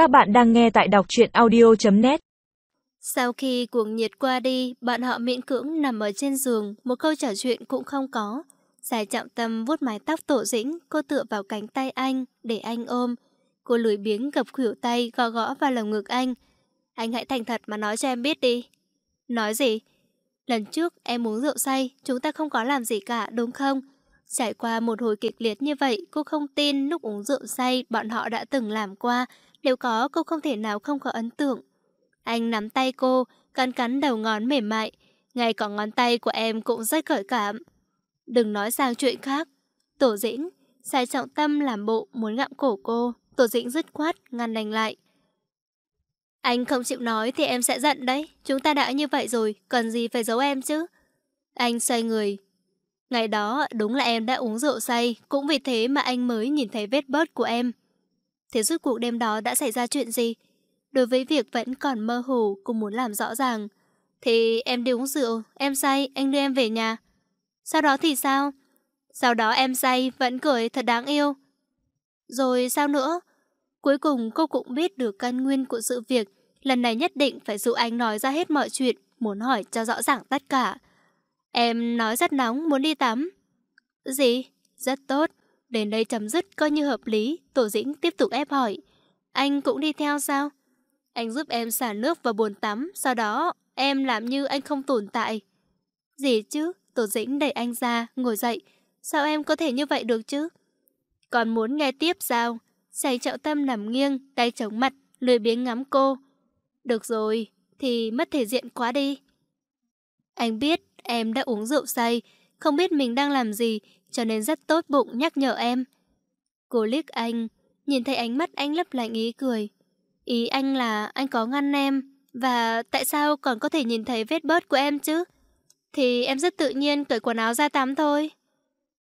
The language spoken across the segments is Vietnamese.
Các bạn đang nghe tại đọc truyện audio.net Sau khi cuồng nhiệt qua đi, bọn họ miễn cưỡng nằm ở trên giường, một câu trò chuyện cũng không có. Giải trọng tâm vuốt mái tóc tổ dĩnh, cô tựa vào cánh tay anh, để anh ôm. Cô lười biếng gập khuỷu tay, gõ gõ vào lồng ngực anh. Anh hãy thành thật mà nói cho em biết đi. Nói gì? Lần trước em uống rượu say, chúng ta không có làm gì cả, đúng không? Trải qua một hồi kịch liệt như vậy, cô không tin lúc uống rượu say bọn họ đã từng làm qua. Nếu có, cô không thể nào không có ấn tượng. Anh nắm tay cô, cắn cắn đầu ngón mềm mại. Ngay cả ngón tay của em cũng rất gợi cảm. Đừng nói sang chuyện khác. Tổ dĩnh, sai trọng tâm làm bộ muốn ngậm cổ cô. Tổ dĩnh dứt khoát, ngăn đành lại. Anh không chịu nói thì em sẽ giận đấy. Chúng ta đã như vậy rồi, cần gì phải giấu em chứ? Anh xoay người. Ngày đó đúng là em đã uống rượu say, cũng vì thế mà anh mới nhìn thấy vết bớt của em. Thế rốt cuộc đêm đó đã xảy ra chuyện gì? Đối với việc vẫn còn mơ hồ, cũng muốn làm rõ ràng. Thì em đi uống rượu, em say, anh đưa em về nhà. Sau đó thì sao? Sau đó em say, vẫn cười thật đáng yêu. Rồi sao nữa? Cuối cùng cô cũng biết được căn nguyên của sự việc. Lần này nhất định phải dụ anh nói ra hết mọi chuyện, muốn hỏi cho rõ ràng tất cả. Em nói rất nóng, muốn đi tắm. Gì? Rất tốt. Đến đây chấm dứt coi như hợp lý, Tổ Dĩnh tiếp tục ép hỏi. Anh cũng đi theo sao? Anh giúp em xả nước vào bồn tắm, sau đó em làm như anh không tồn tại. Gì chứ? Tổ Dĩnh đẩy anh ra, ngồi dậy. Sao em có thể như vậy được chứ? Còn muốn nghe tiếp sao? Sành trọng tâm nằm nghiêng, tay chống mặt, lười biếng ngắm cô. Được rồi, thì mất thể diện quá đi. Anh biết em đã uống rượu say, không biết mình đang làm gì, cho nên rất tốt bụng nhắc nhở em. Cô liếc anh, nhìn thấy ánh mắt anh lấp lạnh ý cười. Ý anh là anh có ngăn em, và tại sao còn có thể nhìn thấy vết bớt của em chứ? Thì em rất tự nhiên cởi quần áo ra tắm thôi.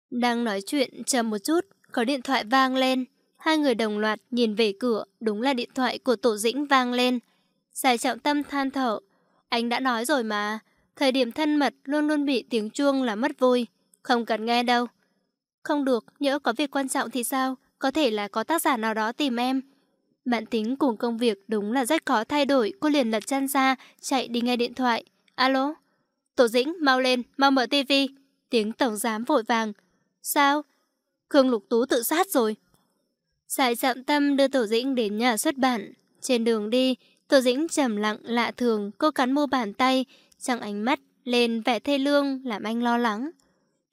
Đang nói chuyện chờ một chút, có điện thoại vang lên. Hai người đồng loạt nhìn về cửa, đúng là điện thoại của Tổ Dĩnh vang lên. Giải trọng tâm than thở. Anh đã nói rồi mà, thời điểm thân mật luôn luôn bị tiếng chuông là mất vui. Không cần nghe đâu. Không được, nhỡ có việc quan trọng thì sao? Có thể là có tác giả nào đó tìm em. Bạn tính cùng công việc đúng là rất khó thay đổi, cô liền lật chân ra, chạy đi nghe điện thoại. Alo? Tổ dĩnh, mau lên, mau mở tivi. Tiếng tổng giám vội vàng. Sao? Khương Lục Tú tự sát rồi. Sải chạm tâm đưa Tổ dĩnh đến nhà xuất bản. Trên đường đi, Tổ dĩnh trầm lặng lạ thường, cô cắn mô bàn tay, trong ánh mắt lên vẻ thê lương làm anh lo lắng.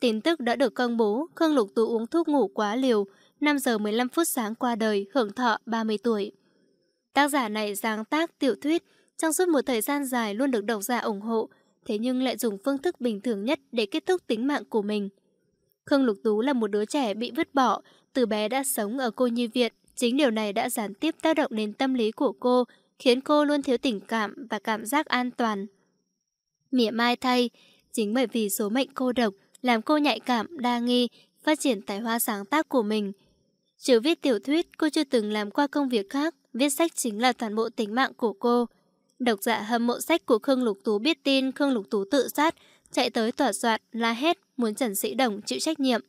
Tin tức đã được công bố, Khương Lục Tú uống thuốc ngủ quá liều, 5 giờ 15 phút sáng qua đời, hưởng thọ 30 tuổi. Tác giả này sáng tác tiểu thuyết, trong suốt một thời gian dài luôn được độc giả ủng hộ, thế nhưng lại dùng phương thức bình thường nhất để kết thúc tính mạng của mình. Khương Lục Tú là một đứa trẻ bị vứt bỏ, từ bé đã sống ở cô nhi viện, chính điều này đã gián tiếp tác động đến tâm lý của cô, khiến cô luôn thiếu tình cảm và cảm giác an toàn. Mỉa mai thay, chính bởi vì số mệnh cô độc, làm cô nhạy cảm, đa nghi, phát triển tài hoa sáng tác của mình. Trừ viết tiểu thuyết, cô chưa từng làm qua công việc khác, viết sách chính là toàn bộ tính mạng của cô. Độc giả hâm mộ sách của Khương Lục Tú biết tin Khương Lục Tú tự sát, chạy tới tỏa soạn, la hét, muốn Trần Sĩ Đồng chịu trách nhiệm.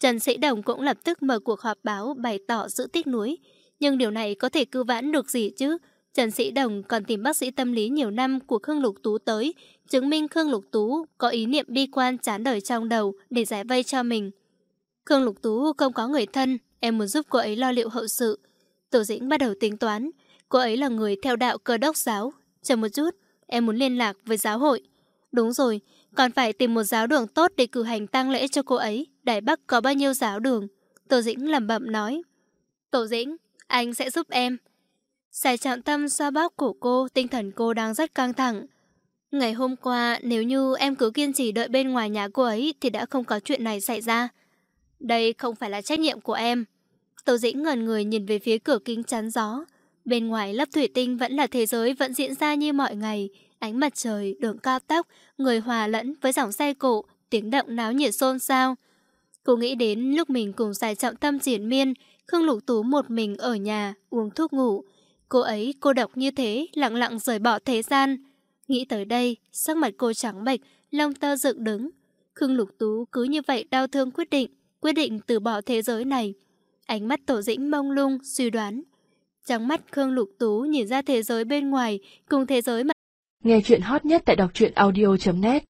Trần Sĩ Đồng cũng lập tức mở cuộc họp báo bày tỏ sự tiếc nuối, nhưng điều này có thể cứu vãn được gì chứ? Trần Sĩ Đồng còn tìm bác sĩ tâm lý nhiều năm của Khương Lục Tú tới, chứng minh Khương Lục Tú có ý niệm bi quan chán đời trong đầu để giải vây cho mình. Khương Lục Tú không có người thân, em muốn giúp cô ấy lo liệu hậu sự. Tổ dĩnh bắt đầu tính toán, cô ấy là người theo đạo cơ đốc giáo. Chờ một chút, em muốn liên lạc với giáo hội. Đúng rồi, còn phải tìm một giáo đường tốt để cử hành tang lễ cho cô ấy. Đài Bắc có bao nhiêu giáo đường? Tổ dĩnh lẩm bẩm nói. Tổ dĩnh, anh sẽ giúp em sải chạm tâm xoa bóp của cô, tinh thần cô đang rất căng thẳng. Ngày hôm qua, nếu như em cứ kiên trì đợi bên ngoài nhà cô ấy thì đã không có chuyện này xảy ra. Đây không phải là trách nhiệm của em. Tô Dĩnh ngẩn người nhìn về phía cửa kính chắn gió. Bên ngoài lớp thủy tinh vẫn là thế giới vẫn diễn ra như mọi ngày. Ánh mặt trời, đường cao tốc, người hòa lẫn với dòng xe cộ, tiếng động náo nhiệt xôn xao. Cô nghĩ đến lúc mình cùng xài trọng tâm triển miên, Khương Lục Tú một mình ở nhà, uống thuốc ngủ. Cô ấy cô độc như thế, lặng lặng rời bỏ thế gian. Nghĩ tới đây, sắc mặt cô trắng bệch, lông tơ dựng đứng. Khương Lục Tú cứ như vậy đau thương quyết định, quyết định từ bỏ thế giới này. Ánh mắt tổ dĩnh mông lung, suy đoán. Trong mắt Khương Lục Tú nhìn ra thế giới bên ngoài, cùng thế giới mà... Nghe chuyện hot nhất tại đọc truyện audio.net